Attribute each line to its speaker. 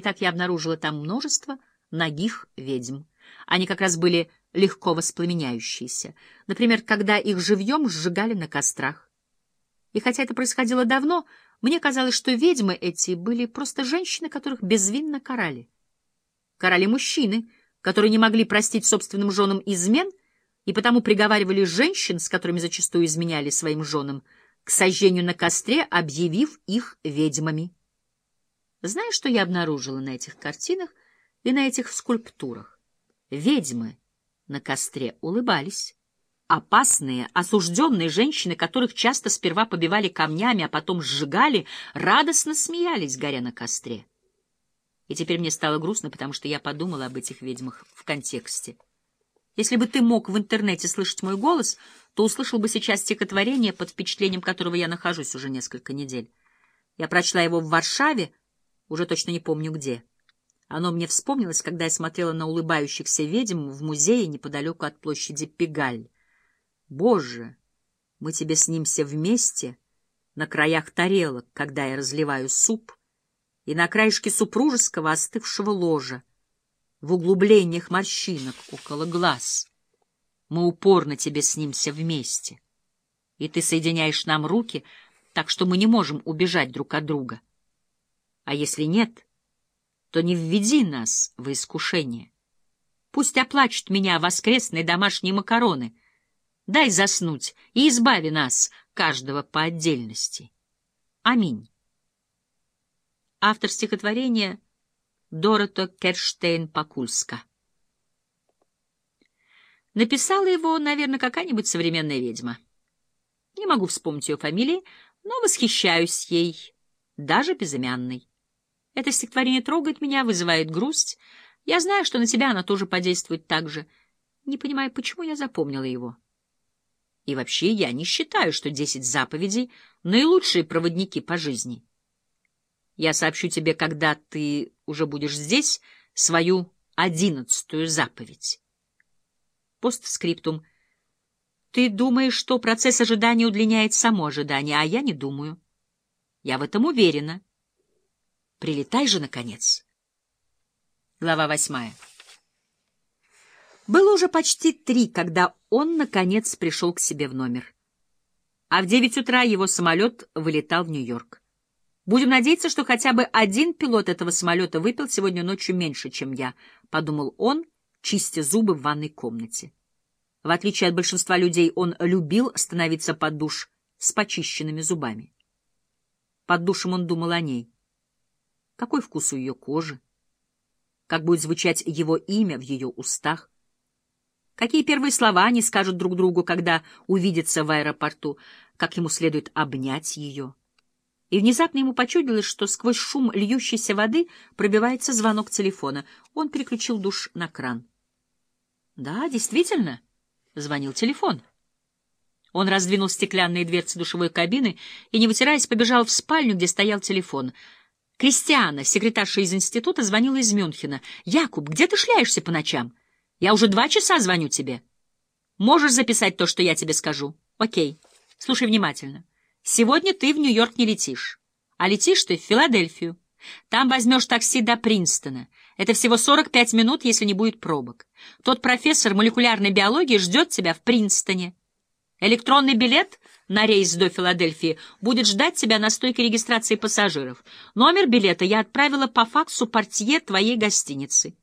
Speaker 1: Итак, я обнаружила там множество ногих ведьм. Они как раз были легко воспламеняющиеся. Например, когда их живьем сжигали на кострах. И хотя это происходило давно, мне казалось, что ведьмы эти были просто женщины, которых безвинно карали. Карали мужчины, которые не могли простить собственным женам измен и потому приговаривали женщин, с которыми зачастую изменяли своим женам, к сожжению на костре, объявив их ведьмами. Знаешь, что я обнаружила на этих картинах и на этих скульптурах? Ведьмы на костре улыбались. Опасные, осужденные женщины, которых часто сперва побивали камнями, а потом сжигали, радостно смеялись, горя на костре. И теперь мне стало грустно, потому что я подумала об этих ведьмах в контексте. Если бы ты мог в интернете слышать мой голос, то услышал бы сейчас стихотворение, под впечатлением которого я нахожусь уже несколько недель. Я прочла его в Варшаве, уже точно не помню где. Оно мне вспомнилось, когда я смотрела на улыбающихся ведьм в музее неподалеку от площади Пегаль. Боже, мы тебе снимся вместе на краях тарелок, когда я разливаю суп, и на краешке супружеского остывшего ложа, в углублениях морщинок около глаз. Мы упорно тебе снимся вместе, и ты соединяешь нам руки, так что мы не можем убежать друг от друга. А если нет, то не введи нас в искушение. Пусть оплачут меня воскресные домашние макароны. Дай заснуть и избави нас, каждого по отдельности. Аминь. Автор стихотворения Дорота Керштейн-Пакульска. Написала его, наверное, какая-нибудь современная ведьма. Не могу вспомнить ее фамилии, но восхищаюсь ей, даже безымянной. Это стихотворение трогает меня, вызывает грусть. Я знаю, что на тебя оно тоже подействует так же. Не понимаю, почему я запомнила его. И вообще я не считаю, что десять заповедей — наилучшие проводники по жизни. Я сообщу тебе, когда ты уже будешь здесь, свою одиннадцатую заповедь. Постскриптум. Ты думаешь, что процесс ожидания удлиняет само ожидание, а я не думаю. Я в этом уверена. Прилетай же, наконец. Глава восьмая. Было уже почти три, когда он, наконец, пришел к себе в номер. А в девять утра его самолет вылетал в Нью-Йорк. Будем надеяться, что хотя бы один пилот этого самолета выпил сегодня ночью меньше, чем я, — подумал он, чистя зубы в ванной комнате. В отличие от большинства людей, он любил становиться под душ с почищенными зубами. Под душем он думал о ней. Какой вкус у ее кожи? Как будет звучать его имя в ее устах? Какие первые слова они скажут друг другу, когда увидятся в аэропорту? Как ему следует обнять ее? И внезапно ему почудилось, что сквозь шум льющейся воды пробивается звонок телефона. Он переключил душ на кран. Да, действительно, звонил телефон. Он раздвинул стеклянные дверцы душевой кабины и, не вытираясь, побежал в спальню, где стоял телефон. Кристиана, секретарша из института, звонила из Мюнхена. «Якуб, где ты шляешься по ночам? Я уже два часа звоню тебе. Можешь записать то, что я тебе скажу? Окей. Слушай внимательно. Сегодня ты в Нью-Йорк не летишь, а летишь ты в Филадельфию. Там возьмешь такси до Принстона. Это всего 45 минут, если не будет пробок. Тот профессор молекулярной биологии ждет тебя в Принстоне. Электронный билет на рейс до Филадельфии будет ждать тебя на стойке регистрации пассажиров. Номер билета я отправила по факсу портье твоей гостиницы.